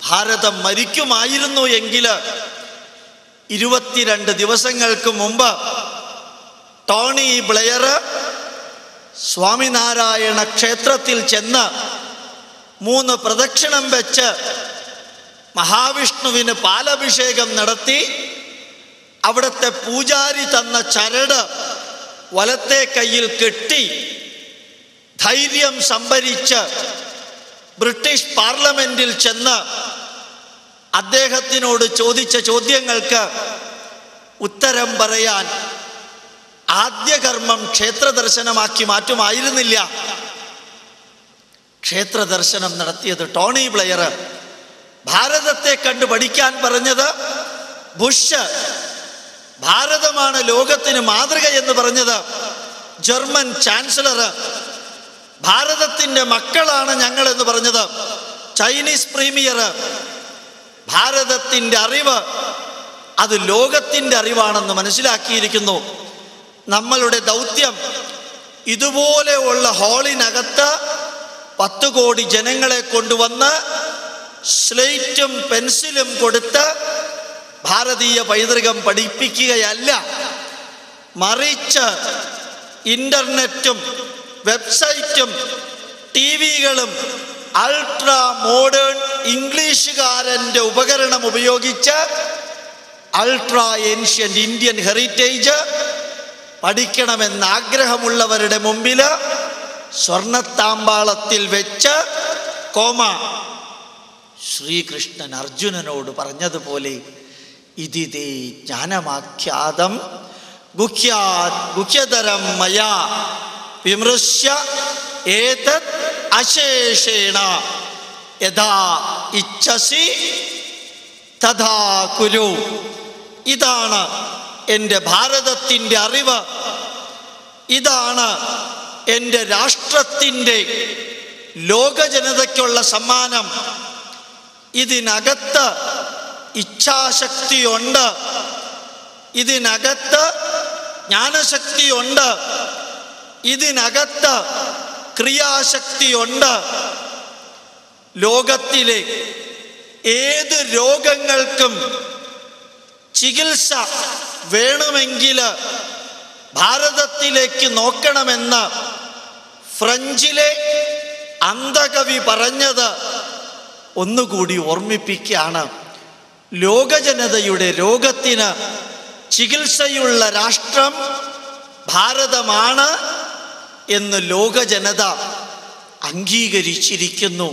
ഭാരതം മരിക്കുമായിരുന്നു എങ്കിൽ ഇരുപത്തിരണ്ട് ദിവസങ്ങൾക്ക് മുമ്പ് ടോണി ബ്ലെയർ സ്വാമിനാരായണ ക്ഷേത്രത്തിൽ ചെന്ന് മൂന്ന് പ്രദക്ഷിണം വെച്ച് മഹാവിഷ്ണുവിന് പാലഭിഷേകം നടത്തി അവിടുത്തെ പൂജാരി തന്ന ചരട് വലത്തെ കയ്യിൽ കെട്ടി ധൈര്യം സംഭരിച്ച് ബ്രിട്ടീഷ് പാർലമെന്റിൽ ചെന്ന് അദ്ദേഹത്തിനോട് ചോദിച്ച ചോദ്യങ്ങൾക്ക് ഉത്തരം പറയാൻ ആദ്യകർമ്മം ക്ഷേത്ര ദർശനമാക്കി മാറ്റുമായിരുന്നില്ല. ക്ഷേത്ര ദർശനം നടത്തിയത് ടോണി ബ്ലെയർ ഭാരതത്തെ കണ്ടു പഠിക്കാൻ പറഞ്ഞത് ബുഷ്. ഭാരതമാണ് ലോകത്തിന് മാതൃക എന്ന് പറഞ്ഞത് ജർമ്മൻ ചാൻസലർ ഭാരതത്തിന്റെ മക്കളാണ് ഞങ്ങൾ എന്ന് പറഞ്ഞത്. ചൈനീസ് പ്രീമിയർ ഭാരതത്തിന്റെ അറിവ് അത് ലോകത്തിന്റെ അറിവാണെന്ന് മനസ്സിലാക്കിയിരിക്കുന്നു. നമ്മളുടെ ദൗത്യം ഇതുപോലെയുള്ള ഹാളിനകത്ത് പത്ത് കോടി ജനങ്ങളെ കൊണ്ടുവന്ന് സ്ലേറ്റും പെൻസിലും കൊടുത്ത് ഭാരതീയ പൈതൃകം പഠിപ്പിക്കുകയല്ല. മറിച്ച് ഇന്റർനെറ്റും വെബ്സൈറ്റും ടി വികളും അൾട്രാ മോഡേൺ ഇംഗ്ലീഷുകാരന്റെ ഉപകരണം ഉപയോഗിച്ച് അൾട്രാ ഏൻഷ്യന്റ് ഇന്ത്യൻ ഹെറിറ്റേജ് പഠിക്കണമെന്ന് ആഗ്രഹമുള്ളവരുടെ മുമ്പിൽ സ്വർണത്താമ്പാളത്തിൽ വെച്ച് കോമ ശ്രീകൃഷ്ണൻ അർജുനനോട് പറഞ്ഞതുപോലെ ഇതിതേ ജ്ഞാനമാഖ്യാതം ഗുഹ്യാ ഗുഹ്യതരം മയാ വിമൃശ്യ ഏതത് അശേഷേണ? യഥാ ഇച്ഛസി തഥാ കുരു. ഇതാണ് എന്റെ ഭാരതത്തിന്റെ അറിവ്. ഇതാണ് എന്റെ രാഷ്ട്രത്തിന്റെ ലോകജനതയ്ക്കുള്ള സമ്മാനം. ഇതിനകത്ത് ഇച്ഛാശക്തിയുണ്ട്. ഇതിനകത്ത് ജ്ഞാനശക്തിയുണ്ട്. ഇതിനകത്ത് ക്രിയാശക്തിയുണ്ട് ലോകത്തിലെ ഏത് രോഗങ്ങൾക്കും ചികിത്സ വേണമെങ്കിൽ ഭാരതത്തിലേക്ക് നോക്കണമെന്ന് ഫ്രഞ്ചിലെ അന്ധകവി പറഞ്ഞത് ഒന്നുകൂടി ഓർമ്മിപ്പിക്കുകയാണ്. ലോകജനതയുടെ രോഗത്തിന് ചികിത്സയുള്ള രാഷ്ട്രം ഭാരതമാണ്. എന്ന് ലോക ജനത അംഗീകരിച്ചിരിക്കുന്നു.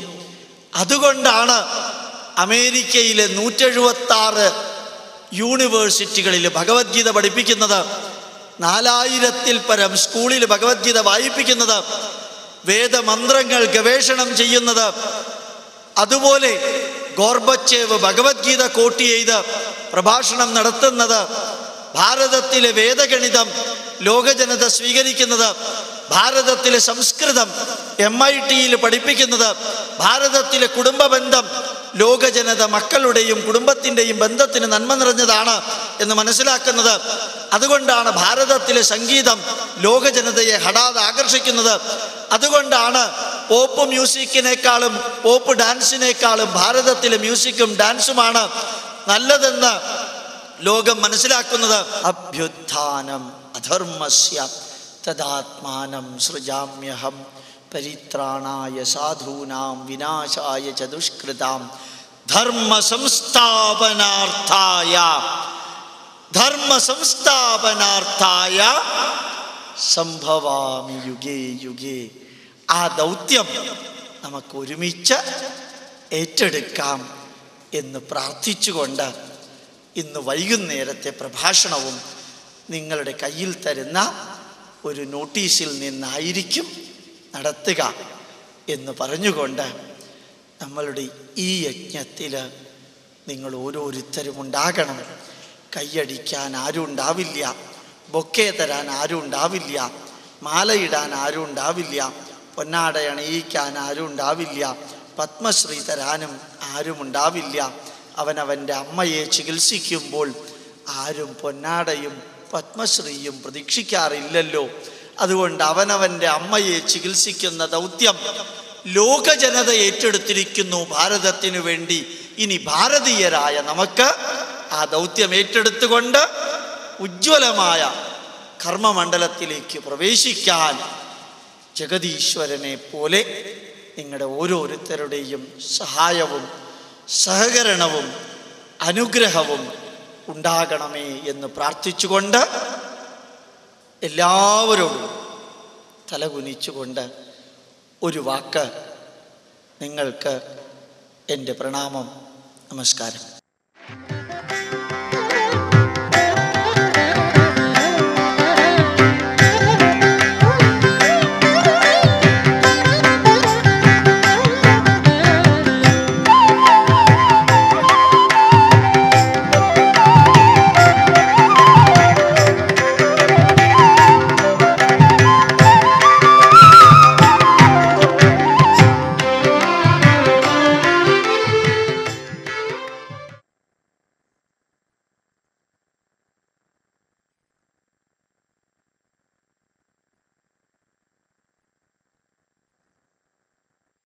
അതുകൊണ്ടാണ് അമേരിക്കയിലെ നൂറ്റെഴുപത്തി ആറ് യൂണിവേഴ്സിറ്റികളിൽ ഭഗവത്ഗീത പഠിപ്പിക്കുന്നത് നാലായിരത്തിൽ പരം സ്കൂളിൽ ഭഗവത്ഗീത വായിപ്പിക്കുന്നത് വേദമന്ത്രങ്ങൾ ഗവേഷണം ചെയ്യുന്നത് അതുപോലെ ഗോർബച്ചേവ് ഭഗവത്ഗീത കോട്ട് ചെയ്ത് പ്രഭാഷണം നടത്തുന്നത് ഭാരതത്തിലെ വേദഗണിതം ലോകജനത സ്വീകരിക്കുന്നത് ഭാരതത്തിലെ സംസ്കൃതം എം ഐ ടിയിൽ പഠിപ്പിക്കുന്നത് ഭാരതത്തിലെ കുടുംബ ബന്ധം ലോകജനത മക്കളുടെയും കുടുംബത്തിന്റെയും ബന്ധത്തിന് നന്മ നിറഞ്ഞതാണ് എന്ന് മനസ്സിലാക്കുന്നത്. അതുകൊണ്ടാണ് ഭാരതത്തിലെ സംഗീതം ലോകജനതയെ ഹടാതെ ആകർഷിക്കുന്നത്. അതുകൊണ്ടാണ് പോപ്പ് മ്യൂസിക്കിനേക്കാളും പോപ്പ് ഡാൻസിനേക്കാളും ഭാരതത്തിലെ മ്യൂസിക്കും ഡാൻസുമാണ് നല്ലതെന്ന് ലോകം മനസ്സിലാക്കുന്നത്. അഭ്യുത്ഥാനം അധർമ്മസ്യ തദാത്മാനം സൃജാമ്യഹം പരിത്രാണായ സാധൂനാം വിനാശായ ച ദുഷ്കൃതാം ധർമ്മ സംസ്ഥാപനാർത്ഥായ ധർമ്മ സംസ്ഥാപനാർത്ഥായ സംഭവാമി യുഗേ യുഗേ. ആ ദൗത്യം നമുക്ക് ഒരുമിച്ച് ഏറ്റെടുക്കാം എന്ന് പ്രാർത്ഥിച്ചുകൊണ്ട് ഇന്ന് വൈകുന്നേരത്തെ പ്രഭാഷണവും നിങ്ങളുടെ കയ്യിൽ തരുന്ന ഒരു നോട്ടീസിൽ നിന്നായിരിക്കും നടത്തുക എന്ന് പറഞ്ഞുകൊണ്ട് നമ്മളുടെ ഈ യജ്ഞത്തിൽ നിങ്ങൾ ഓരോരുത്തരും ഉണ്ടാകണം കൈയടിക്കാൻ ആരും ഉണ്ടാവില്ല. ബൊക്കെ തരാൻ ആരും ഉണ്ടാവില്ല. മാലയിടാൻ ആരും ഉണ്ടാവില്ല. പൊന്നാട അണിയിക്കാൻ ആരും ഉണ്ടാവില്ല. പത്മശ്രീ തരാനും ആരും ഉണ്ടാവില്ല. അവനവന്റെ അമ്മയെ ചികിത്സിക്കുമ്പോൾ ആരും പൊന്നാടയും പത്മശ്രീയും പ്രതീക്ഷിക്കാറില്ലല്ലോ. അതുകൊണ്ട് അവനവന്റെ അമ്മയെ ചികിത്സിക്കുന്ന ദൗത്യം ലോകജനത ഏറ്റെടുത്തിരിക്കുന്നു ഭാരതത്തിനു വേണ്ടി. ഇനി ഭാരതീയരായ നമുക്ക് ആ ദൗത്യം ഏറ്റെടുത്തുകൊണ്ട് ഉജ്ജ്വലമായ കർമ്മമണ്ഡലത്തിലേക്ക് പ്രവേശിക്കാൻ ജഗതീശ്വരനെ പോലെ നിങ്ങളുടെ ഓരോരുത്തരുടെയും സഹായവും സഹകരണവും അനുഗ്രഹവും ഉണ്ടാകണമേ എന്ന് പ്രാർത്ഥിച്ചുകൊണ്ട് എല്ലാവരോടും തലകുനിച്ചുകൊണ്ട് ഒരു വാക്ക് നിങ്ങൾക്ക് എന്റെ പ്രണാമം നമസ്കാരം.